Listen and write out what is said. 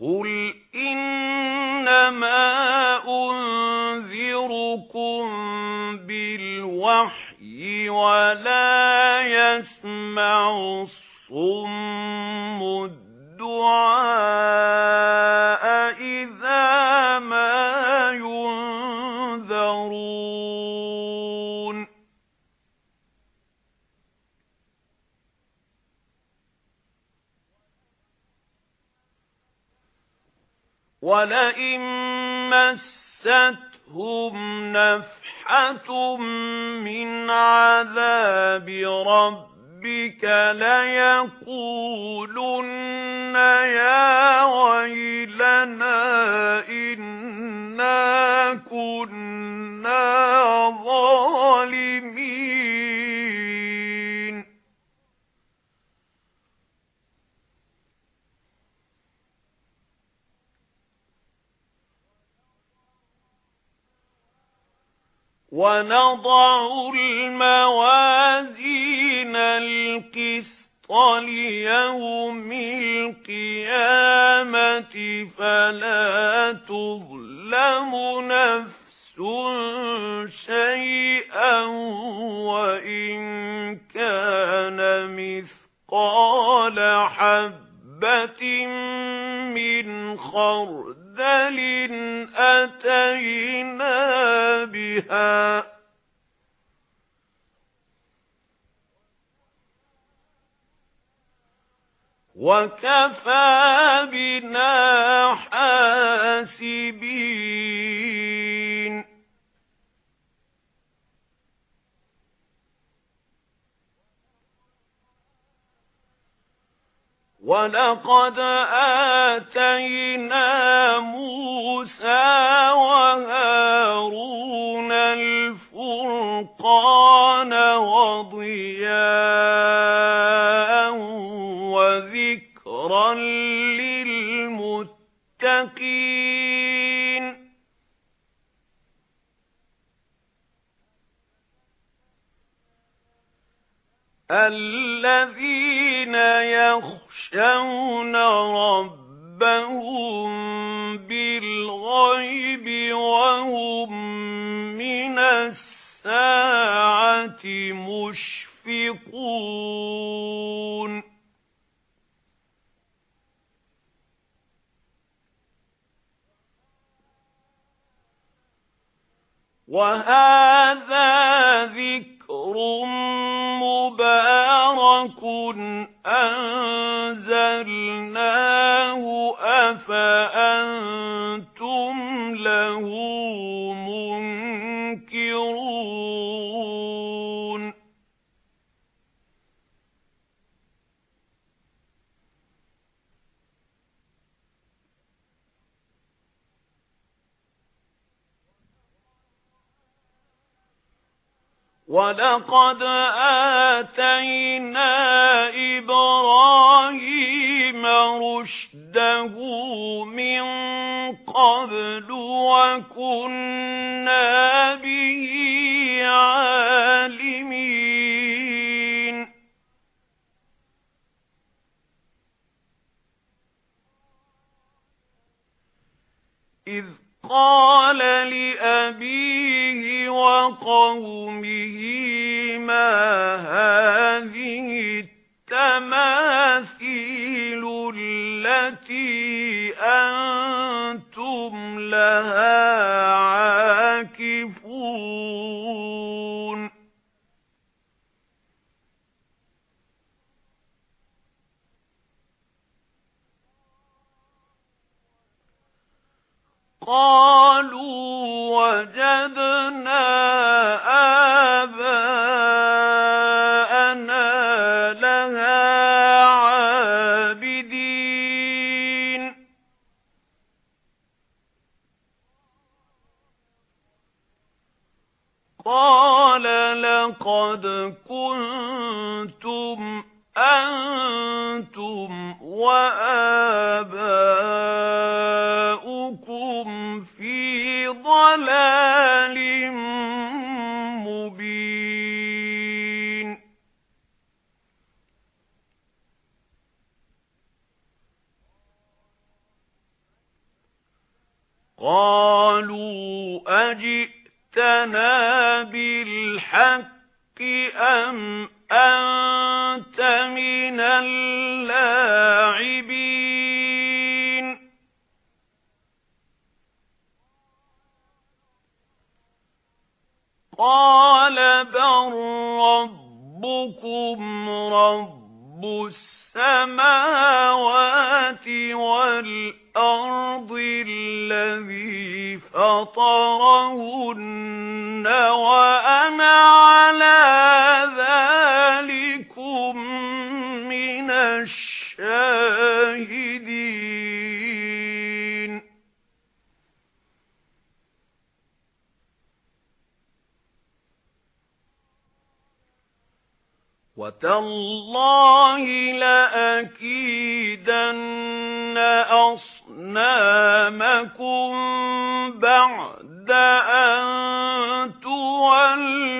قُلْ إِنَّمَا أُنذِرُكُم بِالْوَحْيِ وَلَا يَسْمَعُ الصُّمُّ الدُّعَاءَ وَلَئِن مَّسَّتْهُمْ نَفْحَةٌ مِّنْ عَذَابِ رَبِّكَ لَيَقُولُنَّ يَا وَنَضَعُ الْمَوَازِينَ الْقِسْطَ لِيَوْمِ الْقِيَامَةِ فَلَا تُظْلَمُ نَفْسٌ شَيْئًا وَإِن خَرْدَلٍ أَتَيْنَا بِهَا وَكَفَى بِنَا حَاسِبِينَ وَلَقَدْ آتَيْنَا مُوسَى وَهَارُونَ الْفُرْقَانَ وَضِيَاءً الَّذِينَ يَخْشَوْنَ رَبَّهُم بِالْغَيْبِ وَهُم مِّنَ السَّاعَةِ مُشْفِقُونَ. وَهَذَا ذِكْرٌ مُبَارَكٌ أَنزَلْنَاهُ أَفَأَنتُمْ لَهُ مُنكِرُونَ وَلَقَدْ آتَيْنَا إِبْرَاهِيمَ رُشْدَهُ مِن قَبْلُ وَكُنَّا بِهِ عَالِمِينَ إِذْ قَالَ لِأَبِيهِ وَقَوْمِهِ مَا هَٰذِهِ التَّمَاثِيلُ الَّتِي أَنتُمْ لَهَا عَاكِفُونَ. قَالُوا وَجَدْنَا آبَاءَنَا لَهَا عَابِدِينَ. قَالَ لَقَدْ كُنتُمْ قالوا أجئتنا بالحق أم أنت من اللاعبين؟ قال بل ربكم رب السماوات والأرض. الذي فطرهن وأنا على ذلكم من الشاهدين وَتَاللَّهِ لَأَكِيدَنَّ أَصْنَامَكُمْ بَعْدَ أَن تُوَلُّوا